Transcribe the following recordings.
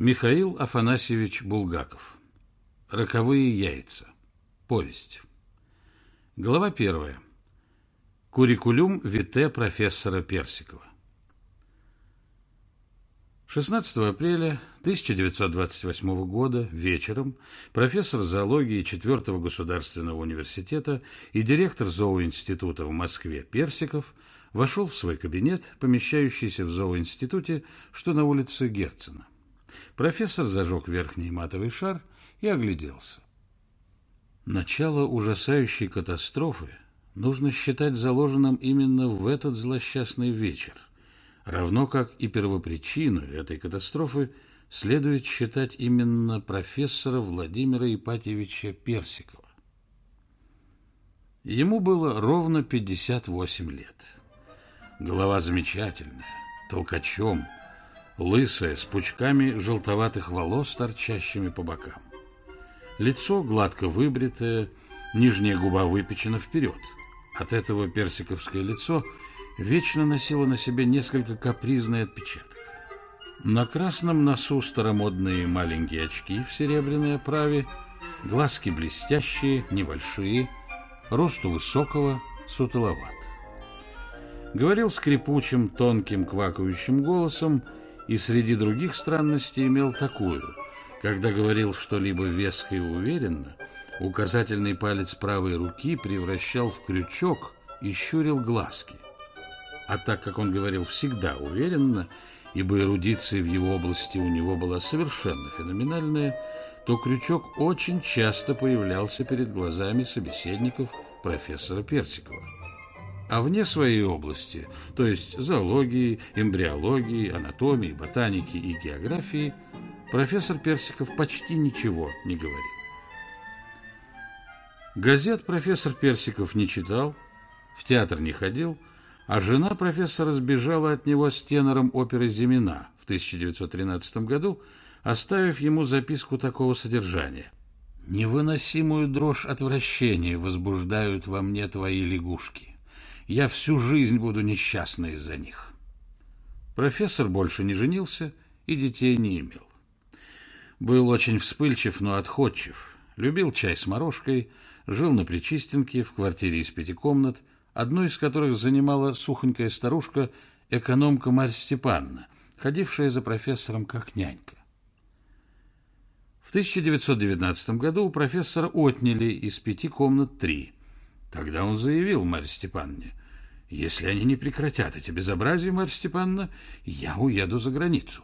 Михаил Афанасьевич Булгаков. Роковые яйца. Повесть. Глава первая. Куррикулюм вите профессора Персикова. 16 апреля 1928 года вечером профессор зоологии 4 государственного университета и директор зооинститута в Москве Персиков вошел в свой кабинет, помещающийся в зооинституте, что на улице Герцена. Профессор зажег верхний матовый шар и огляделся. Начало ужасающей катастрофы нужно считать заложенным именно в этот злосчастный вечер, равно как и первопричину этой катастрофы следует считать именно профессора Владимира Ипатьевича Персикова. Ему было ровно 58 лет. Голова замечательная, толкачом, лысая, с пучками желтоватых волос, торчащими по бокам. Лицо гладко выбритое, нижняя губа выпечена вперед. От этого персиковское лицо вечно носило на себе несколько капризный отпечаток. На красном носу старомодные маленькие очки в серебряной оправе, глазки блестящие, небольшие, росту высокого, сутуловат. Говорил скрипучим, тонким, квакающим голосом и среди других странностей имел такую. Когда говорил что-либо веско и уверенно, указательный палец правой руки превращал в крючок и щурил глазки. А так как он говорил всегда уверенно, ибо эрудиция в его области у него была совершенно феноменальная, то крючок очень часто появлялся перед глазами собеседников профессора Персикова. А вне своей области, то есть зоологии, эмбриологии, анатомии, ботаники и географии, профессор Персиков почти ничего не говорил. Газет профессор Персиков не читал, в театр не ходил, а жена профессора сбежала от него с тенором оперы «Зимина» в 1913 году, оставив ему записку такого содержания. «Невыносимую дрожь отвращения возбуждают во мне твои лягушки. Я всю жизнь буду несчастна из-за них». Профессор больше не женился и детей не имел. Был очень вспыльчив, но отходчив. Любил чай с морожкой, жил на Причистенке в квартире из пяти комнат – одну из которых занимала сухонькая старушка, экономка Марья Степановна, ходившая за профессором как нянька. В 1919 году у профессора отняли из пяти комнат три. Тогда он заявил Марье Степановне, «Если они не прекратят эти безобразия, Марья Степановна, я уеду за границу».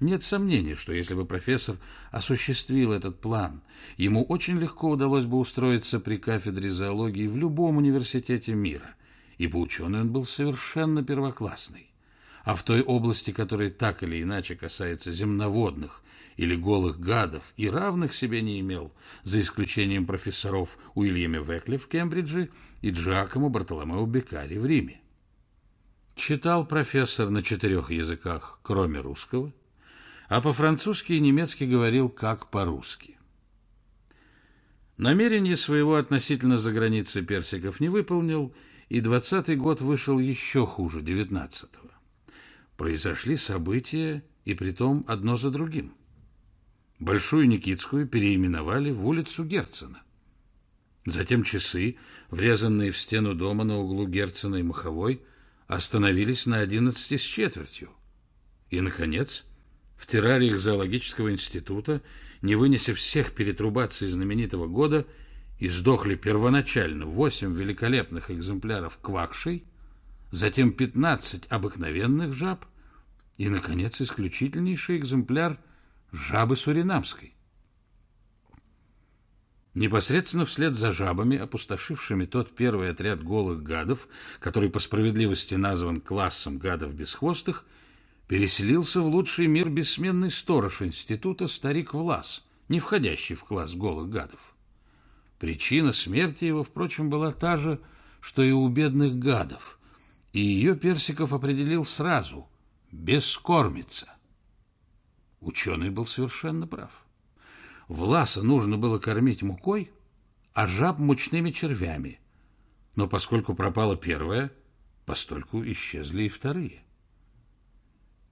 Нет сомнений, что если бы профессор осуществил этот план, ему очень легко удалось бы устроиться при кафедре зоологии в любом университете мира, ибо ученый он был совершенно первоклассный. А в той области, которая так или иначе касается земноводных или голых гадов, и равных себе не имел, за исключением профессоров Уильяма Векли в Кембридже и Джакомо Бартоломео Беккари в Риме. Читал профессор на четырех языках, кроме русского – а по-французски и немецки говорил как по-русски. Намерение своего относительно за границей персиков не выполнил, и двадцатый год вышел еще хуже девятнадцатого. Произошли события, и притом одно за другим. Большую Никитскую переименовали в улицу Герцена. Затем часы, врезанные в стену дома на углу Герцена и Маховой, остановились на одиннадцати с четвертью. И, наконец, в террариях зоологического института, не вынеся всех перетрубаций знаменитого года, издохли первоначально восемь великолепных экземпляров квакшей, затем пятнадцать обыкновенных жаб и, наконец, исключительнейший экземпляр жабы суринамской. Непосредственно вслед за жабами, опустошившими тот первый отряд голых гадов, который по справедливости назван классом гадов бесхвостых, переселился в лучший мир бессменный сторож института старик Влас, не входящий в класс голых гадов. Причина смерти его, впрочем, была та же, что и у бедных гадов, и ее Персиков определил сразу – бескормица. Ученый был совершенно прав. Власа нужно было кормить мукой, а жаб мучными червями. Но поскольку пропала первая, постольку исчезли и вторые.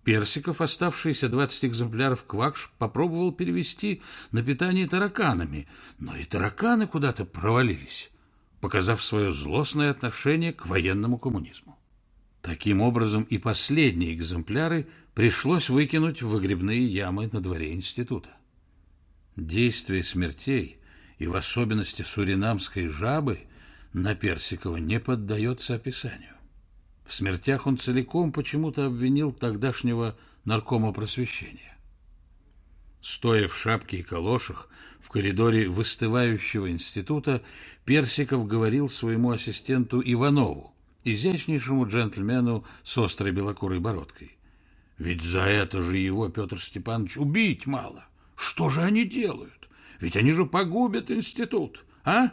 Персиков оставшиеся 20 экземпляров квакш попробовал перевести на питание тараканами, но и тараканы куда-то провалились, показав свое злостное отношение к военному коммунизму. Таким образом, и последние экземпляры пришлось выкинуть в выгребные ямы на дворе института. Действие смертей, и в особенности суринамской жабы, на Персикова не поддается описанию. В смертях он целиком почему-то обвинил тогдашнего наркома просвещения. Стоя в шапке и калошах в коридоре выстывающего института, Персиков говорил своему ассистенту Иванову, изящнейшему джентльмену с острой белокурой бородкой. Ведь за это же его, Петр Степанович, убить мало. Что же они делают? Ведь они же погубят институт, а?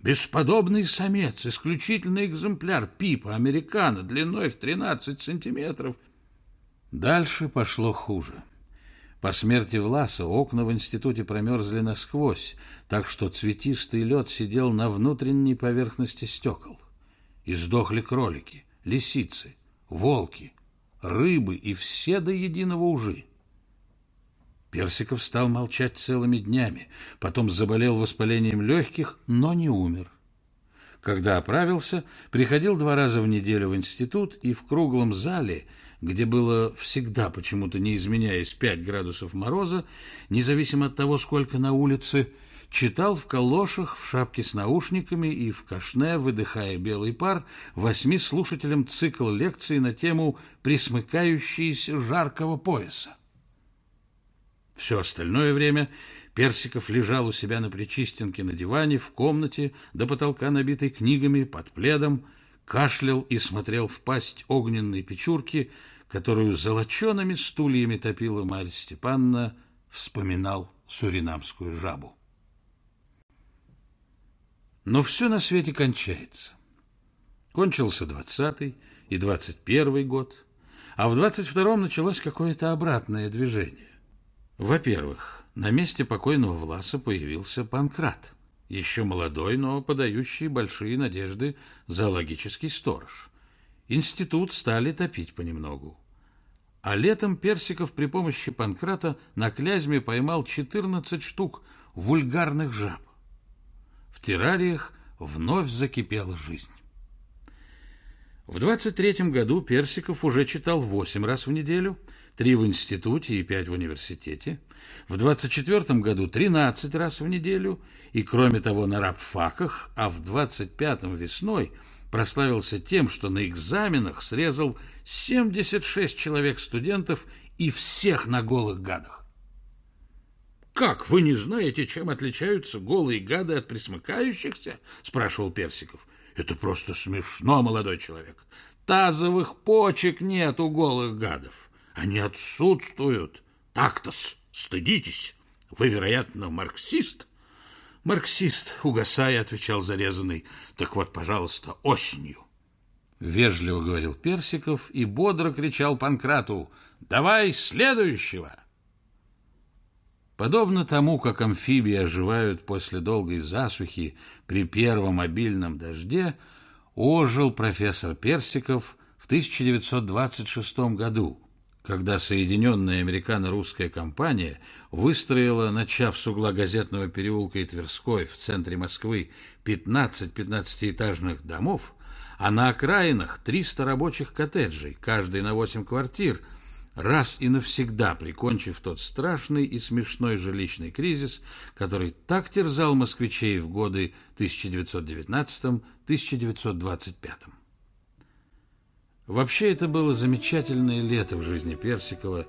Бесподобный самец, исключительный экземпляр пипа американо длиной в 13 сантиметров. Дальше пошло хуже. По смерти Власа окна в институте промерзли насквозь, так что цветистый лед сидел на внутренней поверхности стекол. И сдохли кролики, лисицы, волки, рыбы и все до единого ужи. Персиков стал молчать целыми днями, потом заболел воспалением легких, но не умер. Когда оправился, приходил два раза в неделю в институт и в круглом зале, где было всегда почему-то не изменяясь 5 градусов мороза, независимо от того, сколько на улице, читал в калошах, в шапке с наушниками и в кашне, выдыхая белый пар, восьми слушателям цикл лекций на тему «Присмыкающиеся жаркого пояса». Все остальное время Персиков лежал у себя на Причистенке на диване, в комнате, до потолка набитой книгами, под пледом, кашлял и смотрел в пасть огненной печурки, которую золочеными стульями топила Марья Степановна, вспоминал суринамскую жабу. Но все на свете кончается. Кончился двадцатый и двадцать первый год, а в двадцать втором началось какое-то обратное движение. Во-первых, на месте покойного Власа появился Панкрат, еще молодой, но подающий большие надежды зоологический сторож. Институт стали топить понемногу. А летом Персиков при помощи Панкрата на Клязьме поймал 14 штук вульгарных жаб. В террариях вновь закипела жизнь. В 23 году Персиков уже читал 8 раз в неделю – три в институте и пять в университете, в 24 году 13 раз в неделю и, кроме того, на рабфаках, а в 25-м весной прославился тем, что на экзаменах срезал 76 человек студентов и всех на голых гадах. «Как, вы не знаете, чем отличаются голые гады от присмыкающихся?» – спрашивал Персиков. «Это просто смешно, молодой человек. Тазовых почек нет у голых гадов». Они отсутствуют. Так-то стыдитесь. Вы, вероятно, марксист? Марксист, угасая, отвечал зарезанный. Так вот, пожалуйста, осенью. Вежливо говорил Персиков и бодро кричал Панкрату. Давай следующего. Подобно тому, как амфибии оживают после долгой засухи при первом обильном дожде, ожил профессор Персиков в 1926 году, когда Соединенная Американо-Русская компания выстроила, начав с угла газетного переулка и Тверской в центре Москвы 15 15-этажных домов, а на окраинах 300 рабочих коттеджей, каждый на 8 квартир, раз и навсегда прикончив тот страшный и смешной жилищный кризис, который так терзал москвичей в годы 1919-1925. Вообще это было замечательное лето в жизни Персикова,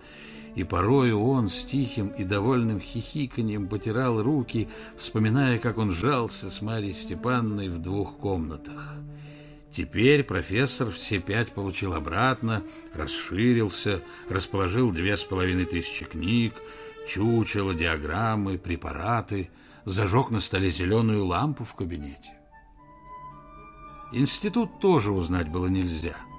и порою он с тихим и довольным хихиканьем потирал руки, вспоминая, как он жался с Марьей Степанной в двух комнатах. Теперь профессор все пять получил обратно, расширился, расположил две с половиной тысячи книг, чучело, диаграммы, препараты, зажег на столе зеленую лампу в кабинете. Институт тоже узнать было нельзя –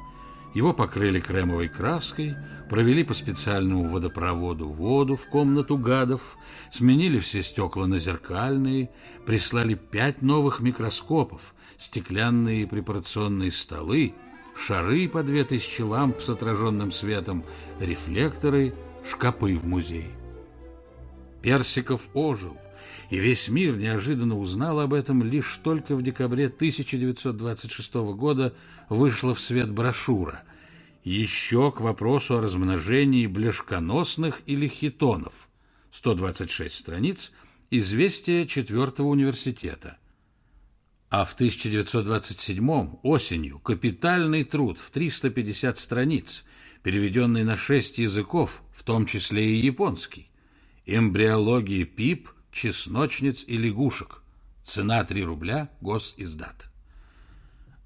его покрыли кремовой краской, провели по специальному водопроводу воду в комнату гадов, сменили все стекла на зеркальные, прислали пять новых микроскопов, стеклянные препарационные столы, шары по две тысячи ламп с отраженным светом, рефлекторы, шкапы в музей. Персиков ожил, и весь мир неожиданно узнал об этом лишь только в декабре 1926 года вышла в свет брошюра. «Еще к вопросу о размножении блешконосных или хитонов» 126 страниц «Известия четвертого университета». А в 1927 осенью капитальный труд в 350 страниц, переведенный на шесть языков, в том числе и японский, эмбриологии пип, чесночниц и лягушек. Цена 3 рубля, госиздат.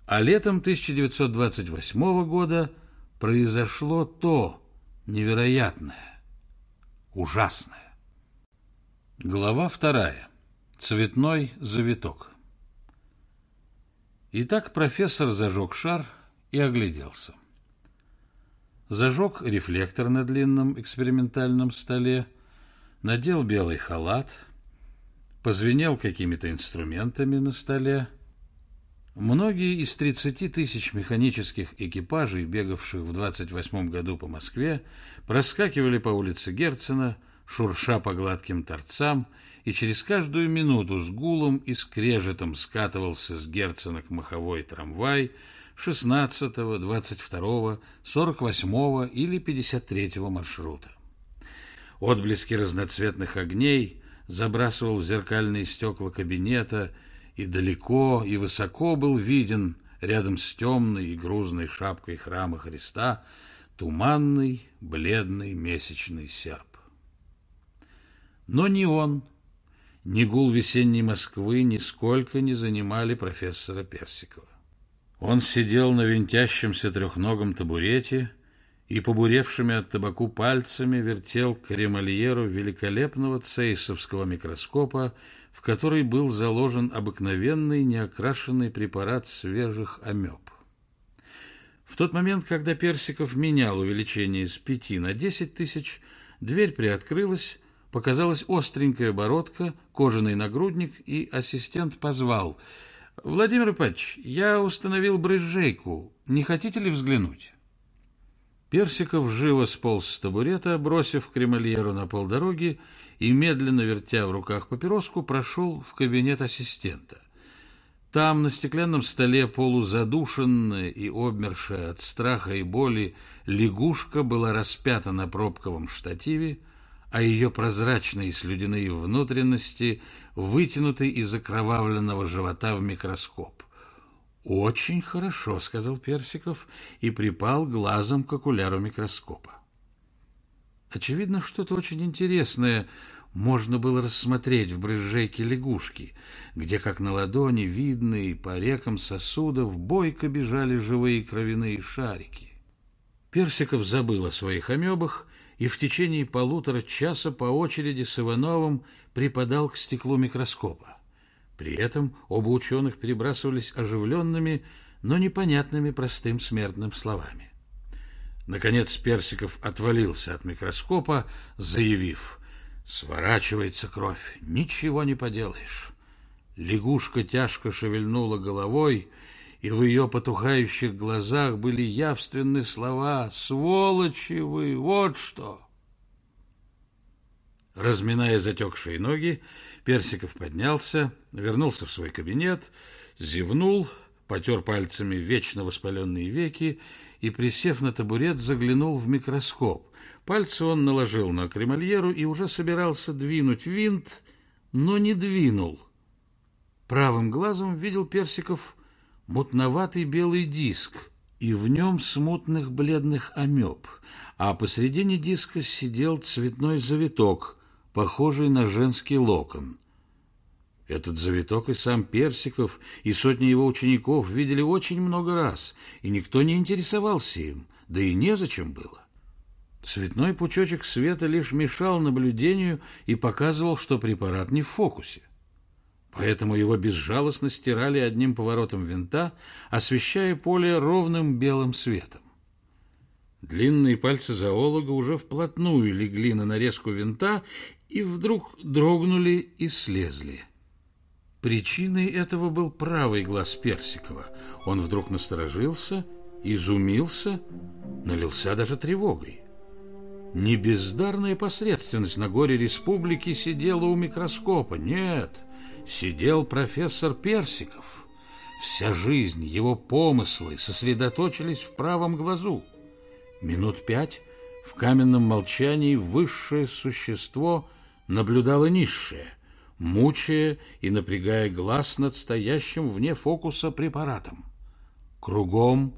А летом 1928 года произошло то невероятное, ужасное. Глава вторая. Цветной завиток. Итак, профессор зажег шар и огляделся. Зажег рефлектор на длинном экспериментальном столе, надел белый халат, позвенел какими-то инструментами на столе. Многие из 30 тысяч механических экипажей, бегавших в 28 году по Москве, проскакивали по улице Герцена, шурша по гладким торцам, и через каждую минуту с гулом и скрежетом скатывался с Герцена к маховой трамвай 16, 22, 48 или 53 маршрута. Отблески разноцветных огней забрасывал в зеркальные стекла кабинета, и далеко и высоко был виден, рядом с темной и грузной шапкой храма Христа, туманный, бледный месячный серп. Но ни он, ни гул весенней Москвы нисколько не занимали профессора Персикова. Он сидел на винтящемся трехногом табурете и побуревшими от табаку пальцами вертел кремольеру великолепного цейсовского микроскопа, в который был заложен обыкновенный неокрашенный препарат свежих амеб. В тот момент, когда Персиков менял увеличение с пяти на десять тысяч, дверь приоткрылась, показалась остренькая бородка, кожаный нагрудник, и ассистент позвал. «Владимир Ипатьевич, я установил брызжейку. Не хотите ли взглянуть?» Персиков живо сполз с табурета, бросив кремольеру на полдороги и, медленно вертя в руках папироску, прошел в кабинет ассистента. Там, на стеклянном столе, полузадушенная и обмершая от страха и боли, лягушка была распята на пробковом штативе, а ее прозрачные слюдяные внутренности вытянуты из окровавленного живота в микроскоп. «Очень хорошо», — сказал Персиков и припал глазом к окуляру микроскопа. Очевидно, что-то очень интересное можно было рассмотреть в брызжейке лягушки, где, как на ладони, видные по рекам сосудов, бойко бежали живые кровяные шарики. Персиков забыл о своих амебах и в течение полутора часа по очереди с Ивановым припадал к стеклу микроскопа. При этом оба ученых перебрасывались оживленными, но непонятными простым смертным словами. Наконец Персиков отвалился от микроскопа, заявив «Сворачивается кровь, ничего не поделаешь». Лягушка тяжко шевельнула головой, и в ее потухающих глазах были явственны слова «Сволочи вы, вот что!» Разминая затекшие ноги, Персиков поднялся, вернулся в свой кабинет, зевнул, потер пальцами вечно воспаленные веки и, присев на табурет, заглянул в микроскоп. Пальцы он наложил на кремольеру и уже собирался двинуть винт, но не двинул. Правым глазом видел Персиков мутноватый белый диск, и в нем смутных бледных амеб, а посредине диска сидел цветной завиток, похожий на женский локон. Этот завиток и сам Персиков, и сотни его учеников видели очень много раз, и никто не интересовался им, да и незачем было. Цветной пучочек света лишь мешал наблюдению и показывал, что препарат не в фокусе. Поэтому его безжалостно стирали одним поворотом винта, освещая поле ровным белым светом. Длинные пальцы зоолога уже вплотную легли на нарезку винта и вдруг дрогнули и слезли. Причиной этого был правый глаз Персикова. Он вдруг насторожился изумился, налился даже тревогой. Не бездарная посредственность на горе республики сидела у микроскопа. Нет, сидел профессор Персиков. Вся жизнь, его помыслы сосредоточились в правом глазу. Минут пять в каменном молчании высшее существо наблюдало низшее, мучая и напрягая глаз над стоящим вне фокуса препаратом. Кругом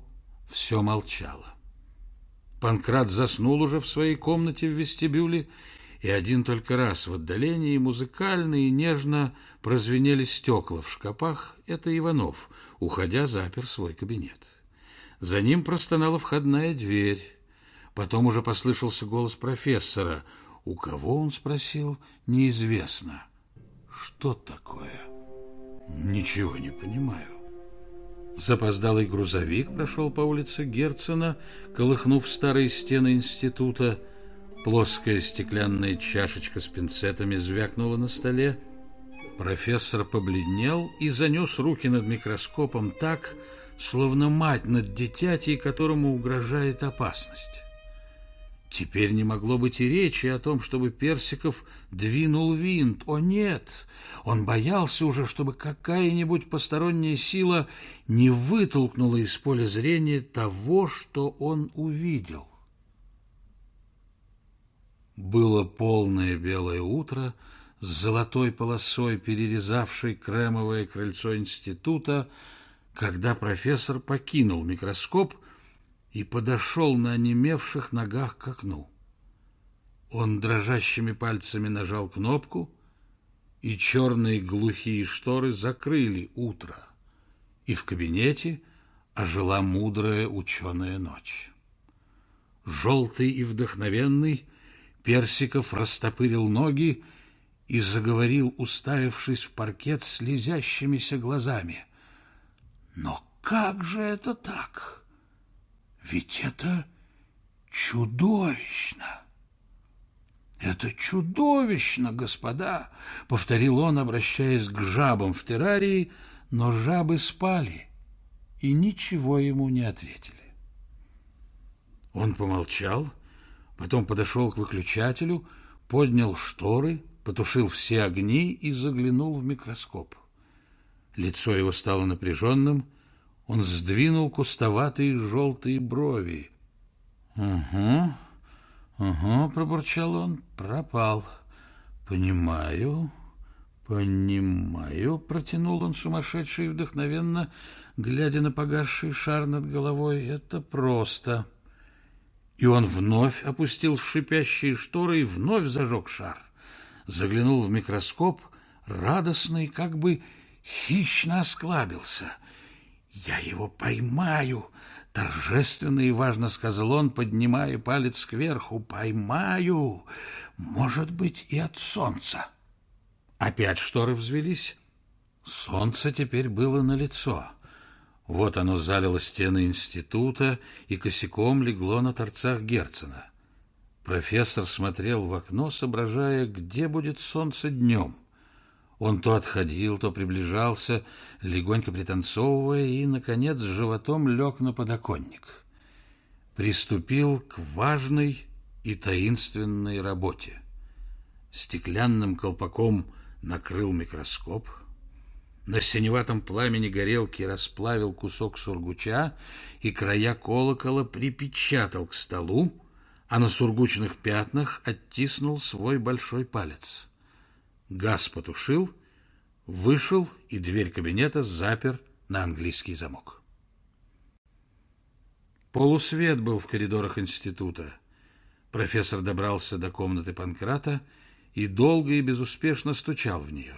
все молчало. Панкрат заснул уже в своей комнате в вестибюле, и один только раз в отдалении музыкально и нежно прозвенели стекла в шкафах. Это Иванов, уходя, запер свой кабинет. За ним простонала входная дверь. Потом уже послышался голос профессора. У кого он спросил, неизвестно. Что такое? Ничего не понимаю. Запоздалый грузовик прошел по улице Герцена, колыхнув старые стены института. Плоская стеклянная чашечка с пинцетами звякнула на столе. Профессор побледнел и занес руки над микроскопом так, словно мать над дитятей, которому угрожает опасность. Теперь не могло быть и речи о том, чтобы Персиков двинул винт. О нет! Он боялся уже, чтобы какая-нибудь посторонняя сила не вытолкнула из поля зрения того, что он увидел. Было полное белое утро с золотой полосой, перерезавшей кремовое крыльцо института, когда профессор покинул микроскоп — и подошел на онемевших ногах к окну. Он дрожащими пальцами нажал кнопку, и черные глухие шторы закрыли утро, и в кабинете ожила мудрая ученая ночь. Желтый и вдохновенный Персиков растопырил ноги и заговорил, уставившись в паркет слезящимися глазами. «Но как же это так?» Ведь это чудовищно. Это чудовищно, господа, повторил он, обращаясь к жабам в террарии, но жабы спали и ничего ему не ответили. Он помолчал, потом подошел к выключателю, поднял шторы, потушил все огни и заглянул в микроскоп. Лицо его стало напряженным, он сдвинул кустоватые желтые брови. «Угу, угу», — пробурчал он, — «пропал». «Понимаю, понимаю», — протянул он сумасшедший и вдохновенно, глядя на погасший шар над головой. «Это просто». И он вновь опустил шипящие шторы и вновь зажег шар. Заглянул в микроскоп, радостный, как бы хищно осклабился — «Я его поймаю!» — торжественно и важно сказал он, поднимая палец кверху. «Поймаю! Может быть, и от солнца!» Опять шторы взвелись. Солнце теперь было на лицо. Вот оно залило стены института и косяком легло на торцах Герцена. Профессор смотрел в окно, соображая, где будет солнце днем — он то отходил, то приближался, легонько пританцовывая, и, наконец, животом лег на подоконник. Приступил к важной и таинственной работе. Стеклянным колпаком накрыл микроскоп, на синеватом пламени горелки расплавил кусок сургуча и края колокола припечатал к столу, а на сургучных пятнах оттиснул свой большой палец. Газ потушил, вышел и дверь кабинета запер на английский замок. Полусвет был в коридорах института. Профессор добрался до комнаты Панкрата и долго и безуспешно стучал в нее.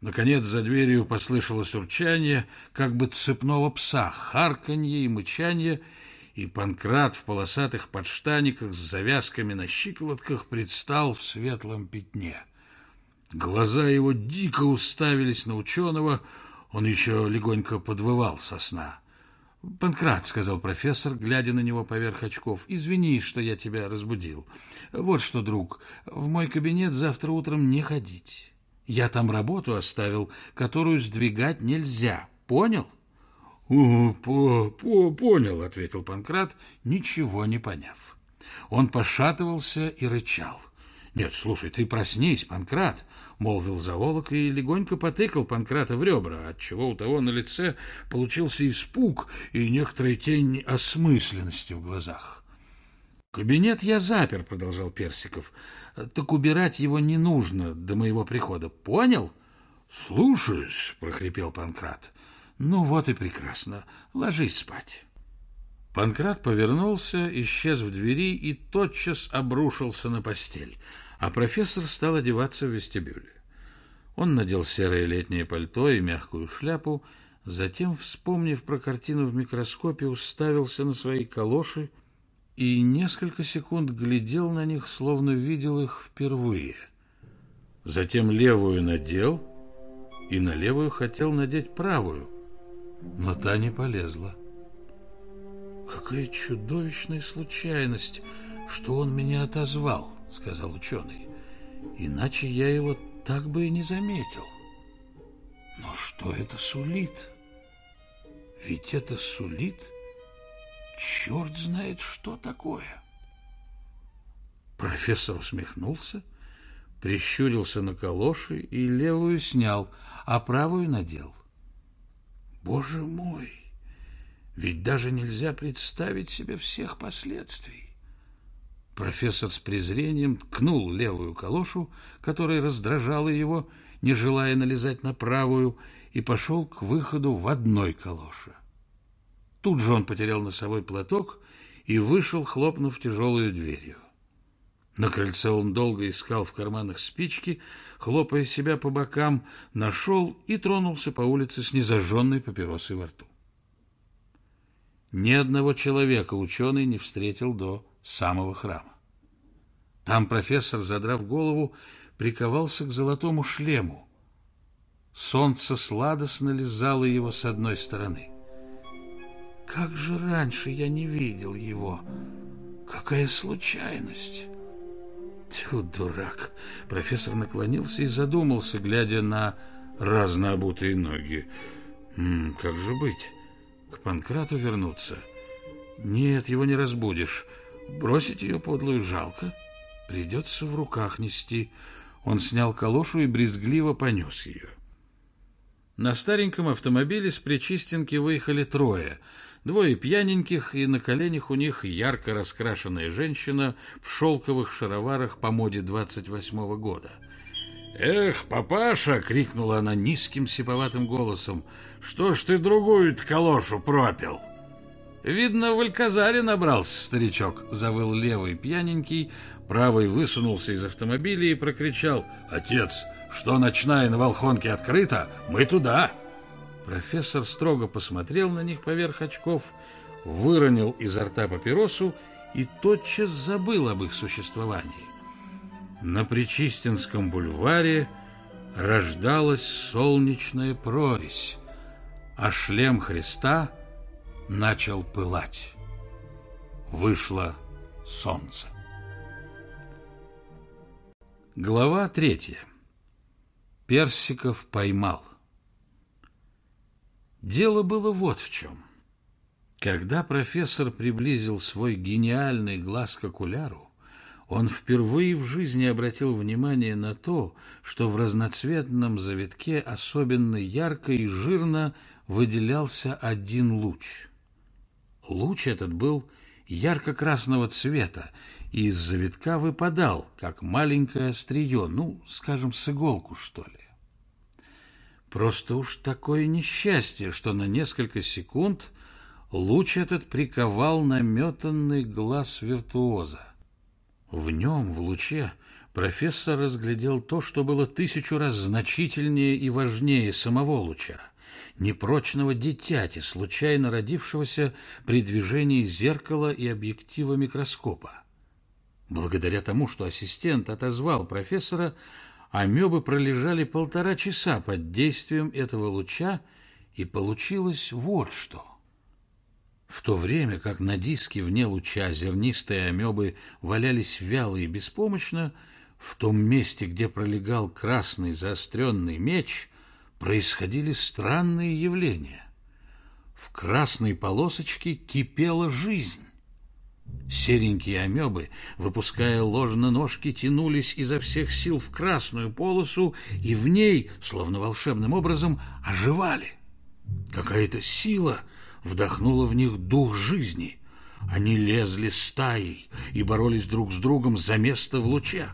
Наконец за дверью послышалось урчание, как бы цепного пса, харканье и мычанье, и Панкрат в полосатых подштаниках с завязками на щиколотках предстал в светлом пятне — Глаза его дико уставились на ученого, он еще легонько подвывал со сна. «Панкрат», — сказал профессор, глядя на него поверх очков, — «извини, что я тебя разбудил. Вот что, друг, в мой кабинет завтра утром не ходить. Я там работу оставил, которую сдвигать нельзя. Понял?» По, по, понял, ответил Панкрат, ничего не поняв. Он пошатывался и рычал. Нет, слушай, ты проснись, Панкрат, молвил заволок и легонько потыкал Панкрата в ребра, отчего у того на лице получился испуг и некоторая тень осмысленности в глазах. Кабинет я запер, продолжал Персиков. Так убирать его не нужно до моего прихода. Понял? Слушаюсь, прохрипел Панкрат. Ну вот и прекрасно. Ложись спать. Панкрат повернулся, исчез в двери и тотчас обрушился на постель, а профессор стал одеваться в вестибюле. Он надел серое летнее пальто и мягкую шляпу, затем, вспомнив про картину в микроскопе, уставился на свои калоши и несколько секунд глядел на них, словно видел их впервые. Затем левую надел и на левую хотел надеть правую — но та не полезла. «Какая чудовищная случайность, что он меня отозвал», — сказал ученый. «Иначе я его так бы и не заметил». «Но что это сулит? Ведь это сулит черт знает что такое». Профессор усмехнулся, прищурился на калоши и левую снял, а правую надел. Боже мой! Ведь даже нельзя представить себе всех последствий. Профессор с презрением ткнул левую калошу, которая раздражала его, не желая налезать на правую, и пошел к выходу в одной калоше. Тут же он потерял носовой платок и вышел, хлопнув тяжелую дверью. На крыльце он долго искал в карманах спички, хлопая себя по бокам, нашел и тронулся по улице с незажженной папиросой во рту. Ни одного человека ученый не встретил до самого храма. Там профессор, задрав голову, приковался к золотому шлему. Солнце сладостно лизало его с одной стороны. Как же раньше я не видел его! Какая случайность! Тьфу, дурак. Профессор наклонился и задумался, глядя на разнообутые ноги. М как же быть? К Панкрату вернуться? Нет, его не разбудишь. Бросить ее подлую жалко. Придется в руках нести. Он снял калошу и брезгливо понес ее. На стареньком автомобиле с Причистенки выехали трое — Двое пьяненьких, и на коленях у них ярко раскрашенная женщина в шелковых шароварах по моде 28-го года. «Эх, папаша!» — крикнула она низким сиповатым голосом. «Что ж ты другую-то калошу пропил?» «Видно, в Альказаре набрался старичок», — завыл левый пьяненький, правый высунулся из автомобиля и прокричал. «Отец, что ночная на Волхонке открыта? Мы туда!» Профессор строго посмотрел на них поверх очков, выронил изо рта папиросу и тотчас забыл об их существовании. На Причистинском бульваре рождалась солнечная прорезь, а шлем Христа начал пылать. Вышло солнце. Глава третья. Персиков поймал. Дело было вот в чем. Когда профессор приблизил свой гениальный глаз к окуляру, он впервые в жизни обратил внимание на то, что в разноцветном завитке особенно ярко и жирно выделялся один луч. Луч этот был ярко-красного цвета и из завитка выпадал, как маленькое острие, ну, скажем, с иголку, что ли. Просто уж такое несчастье, что на несколько секунд луч этот приковал наметанный глаз виртуоза. В нем, в луче, профессор разглядел то, что было тысячу раз значительнее и важнее самого луча, непрочного дитяти, случайно родившегося при движении зеркала и объектива микроскопа. Благодаря тому, что ассистент отозвал профессора, амебы пролежали полтора часа под действием этого луча, и получилось вот что. В то время как на диске вне луча зернистые амебы валялись вяло и беспомощно, в том месте, где пролегал красный заостренный меч, происходили странные явления. В красной полосочке кипела жизнь. Серенькие амебы, выпуская ложно ножки, тянулись изо всех сил в красную полосу, и в ней, словно волшебным образом, оживали. Какая-то сила вдохнула в них дух жизни. Они лезли стаей и боролись друг с другом за место в луче.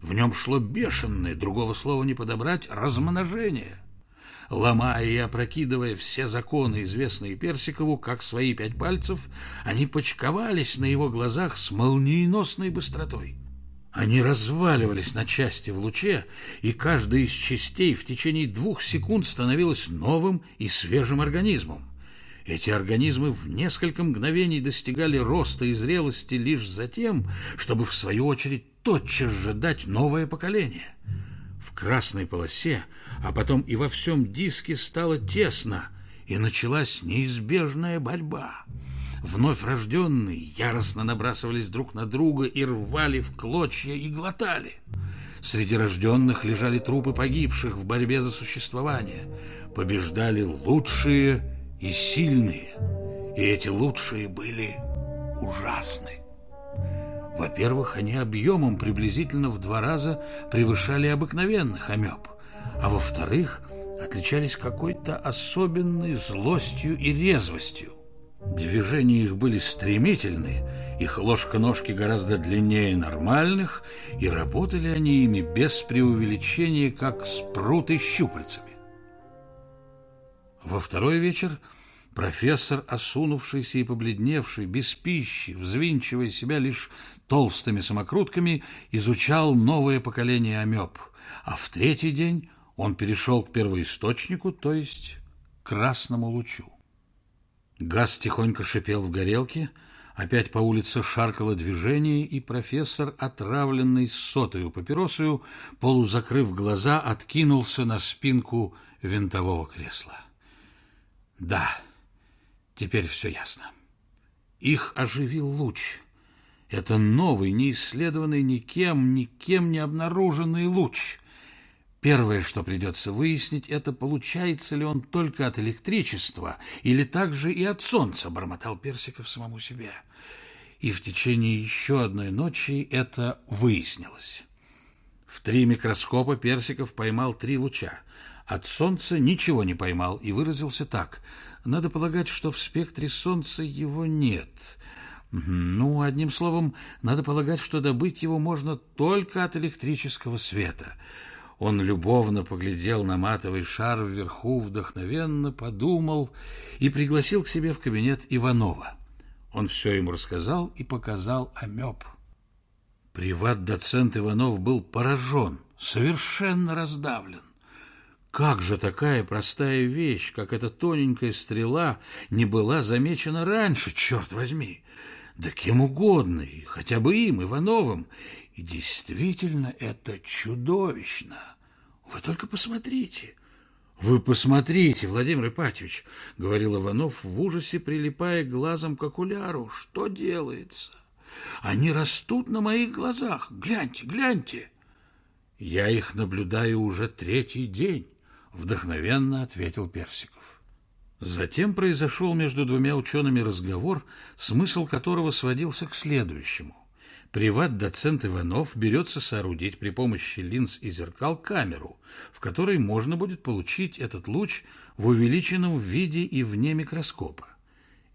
В нем шло бешеное, другого слова не подобрать, размножение. Ломая и опрокидывая все законы, известные Персикову, как свои пять пальцев, они почковались на его глазах с молниеносной быстротой. Они разваливались на части в луче, и каждая из частей в течение двух секунд становилась новым и свежим организмом. Эти организмы в несколько мгновений достигали роста и зрелости лишь за тем, чтобы, в свою очередь, тотчас же дать новое поколение. В красной полосе, а потом и во всем диске стало тесно, и началась неизбежная борьба — Вновь рожденные яростно набрасывались друг на друга и рвали в клочья и глотали. Среди рожденных лежали трупы погибших в борьбе за существование. Побеждали лучшие и сильные. И эти лучшие были ужасны. Во-первых, они объемом приблизительно в два раза превышали обыкновенных амеб. А во-вторых, отличались какой-то особенной злостью и резвостью. Движения их были стремительны, их ложка-ножки гораздо длиннее нормальных, и работали они ими без преувеличения, как спруты щупальцами. Во второй вечер профессор, осунувшийся и побледневший, без пищи, взвинчивая себя лишь толстыми самокрутками, изучал новое поколение амеб, а в третий день он перешел к первоисточнику, то есть к красному лучу. Газ тихонько шипел в горелке, опять по улице шаркало движение, и профессор, отравленный сотою папиросою, полузакрыв глаза, откинулся на спинку винтового кресла. Да, теперь все ясно. Их оживил луч. Это новый, неисследованный никем, никем не обнаруженный луч — Первое, что придется выяснить, это получается ли он только от электричества или также и от солнца, бормотал Персиков самому себе. И в течение еще одной ночи это выяснилось. В три микроскопа Персиков поймал три луча. От солнца ничего не поймал и выразился так. Надо полагать, что в спектре солнца его нет. Ну, одним словом, надо полагать, что добыть его можно только от электрического света — он любовно поглядел на матовый шар вверху, вдохновенно подумал и пригласил к себе в кабинет Иванова. Он все ему рассказал и показал амеб. Приват-доцент Иванов был поражен, совершенно раздавлен. Как же такая простая вещь, как эта тоненькая стрела, не была замечена раньше, черт возьми? Да кем угодно, и хотя бы им, Ивановым. И действительно это чудовищно. Вы только посмотрите. Вы посмотрите, Владимир Ипатьевич, говорил Иванов в ужасе, прилипая глазом к окуляру. Что делается? Они растут на моих глазах. Гляньте, гляньте. Я их наблюдаю уже третий день, вдохновенно ответил Персиков. Затем произошел между двумя учеными разговор, смысл которого сводился к следующему. Приват-доцент Иванов берется соорудить при помощи линз и зеркал камеру, в которой можно будет получить этот луч в увеличенном виде и вне микроскопа.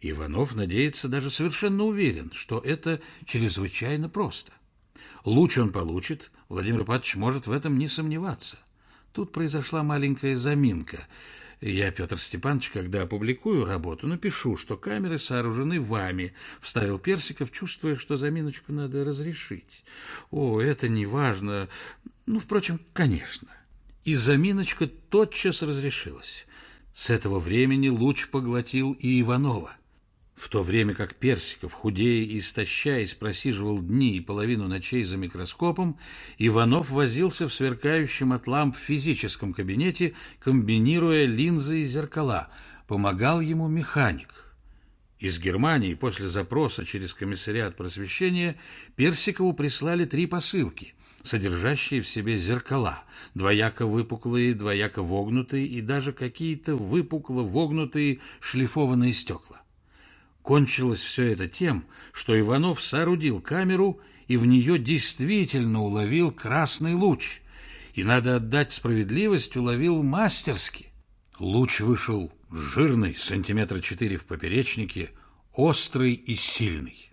Иванов надеется, даже совершенно уверен, что это чрезвычайно просто. Луч он получит, Владимир Ипатович может в этом не сомневаться. Тут произошла маленькая заминка – я, Петр Степанович, когда опубликую работу, напишу, что камеры сооружены вами, вставил Персиков, чувствуя, что заминочку надо разрешить. О, это не важно. Ну, впрочем, конечно. И заминочка тотчас разрешилась. С этого времени луч поглотил и Иванова. В то время как Персиков, худея и истощаясь, просиживал дни и половину ночей за микроскопом, Иванов возился в сверкающем от ламп физическом кабинете, комбинируя линзы и зеркала. Помогал ему механик. Из Германии после запроса через комиссариат просвещения Персикову прислали три посылки – содержащие в себе зеркала, двояко выпуклые, двояко вогнутые и даже какие-то выпукло вогнутые шлифованные стекла. Кончилось все это тем, что Иванов соорудил камеру и в нее действительно уловил красный луч. И, надо отдать справедливость, уловил мастерски. Луч вышел жирный, сантиметра четыре в поперечнике, острый и сильный.